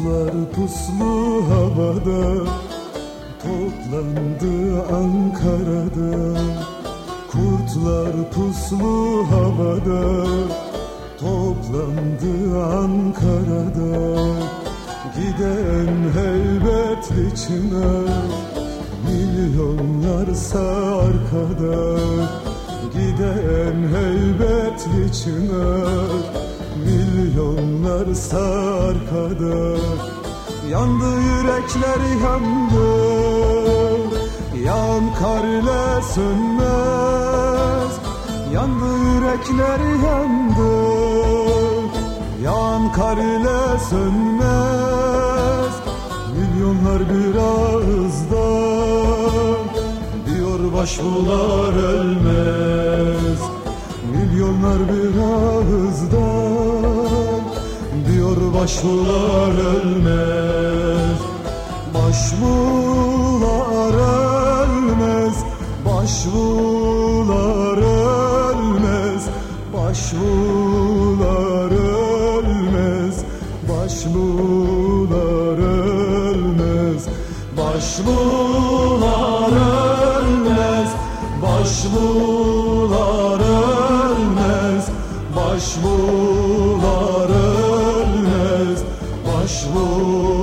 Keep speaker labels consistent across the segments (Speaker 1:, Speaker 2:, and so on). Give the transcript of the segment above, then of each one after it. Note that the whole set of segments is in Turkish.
Speaker 1: Kurtlar puslu havada Toplandı Ankara'da. Kurtlar puslu havada Toplandı Ankara'da. Giden heybetli çınar Milyonlarsa arkada. Giden heybetli çınar Milyonlarsa arkada Yandı yürekler yandı. Yan kar ile sönmez Yandı yürekler yandı. Yan kar ile sönmez Milyonlar bir ağızda. Diyor başbular ölmez Milyonlar bir ağızdan başlılar ölmez. Başlılar ölmez. Başlılar ölmez. Başlılar ölmez. Başlılar ölmez. Başlılar ölmez. Başlılar ölmez. Başlılar ölmez مشروع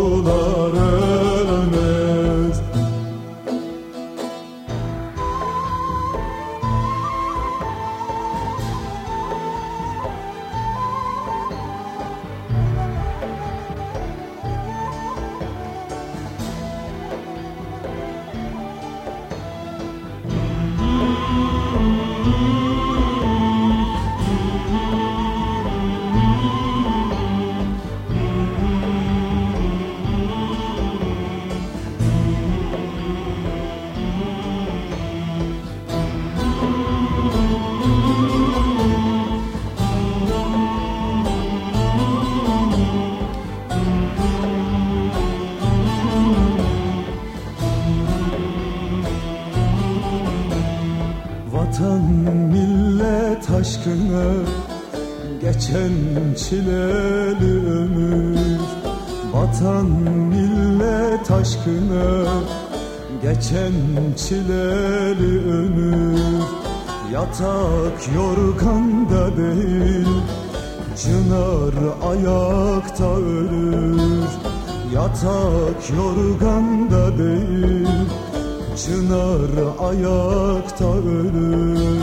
Speaker 1: geçen çileli ömür. Vatan millet aşkına geçen çileli ömür. Yatak yorganda değil Çınar ayakta ölür. Yatak yorganda değil Çınar ayakta ölür.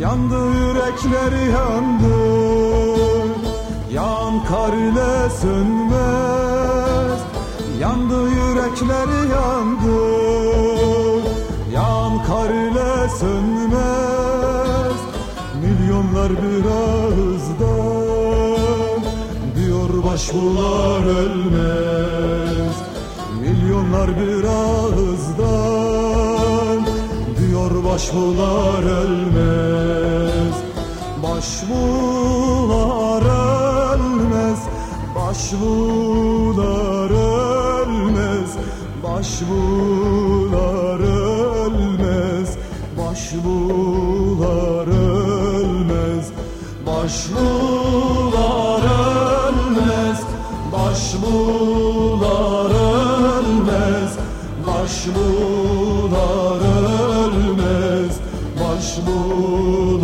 Speaker 1: Yandı yürekler yandı Yan kar sönmez. Yandı yürekler yandı. Yan kar sönmez. Milyonlar bir ağızdan Diyor başbular ölmez. Milyonlar bir ağızdan. Diyor başbular ölmez. Başbular ölmez Başvular ölmez, başvular ölmez, başvular ölmez, başvular ölmez, başvular ölmez, başvular ölmez, başvular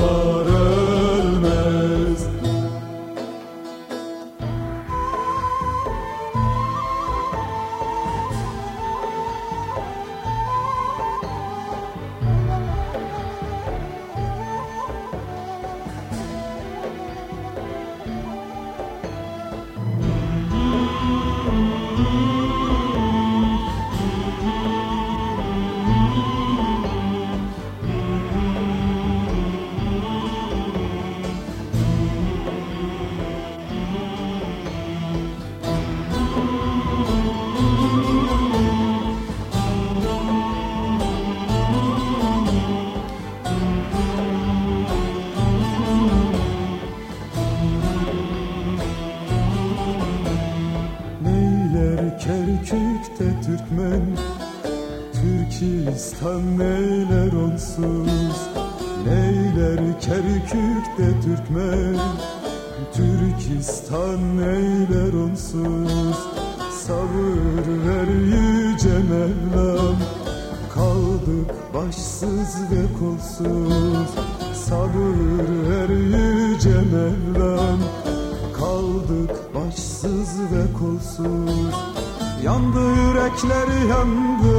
Speaker 1: Kerkük'te Türkmen. Türkistan neyler onsuz? Neyler Kerkük'te Türkmen? Türkistan neyler onsuz? Sabır ver yüce Mevlam. Kaldık başsız ve kolsuz. Sabır ver yüce Mevlam. Kaldık başsız ve kolsuz Yandı yürekler yandı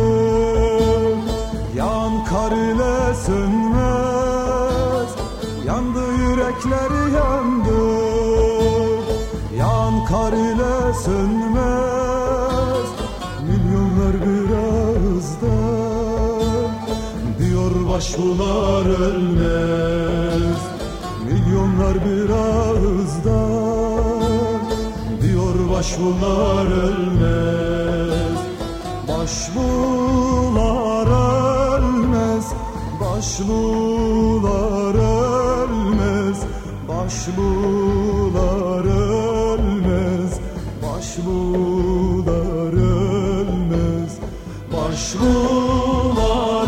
Speaker 1: Yan kar ile sönmez. Yandı yürekler yandı Yan kar ile sönmez. Milyonlar bir ağızda Diyor başbular ölmez. Milyonlar bir Başbular ölmez. Başbular ölmez. Başbular ölmez. Başbular ölmez. Başbular ölmez. Başbular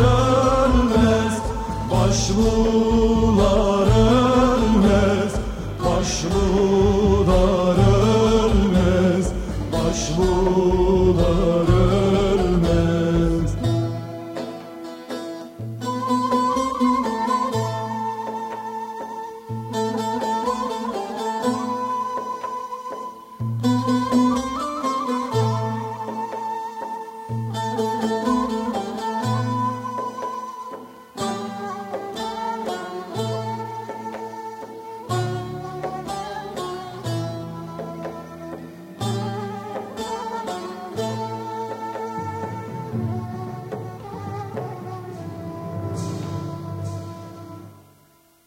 Speaker 1: ölmez. Başbular ölmez. Başbular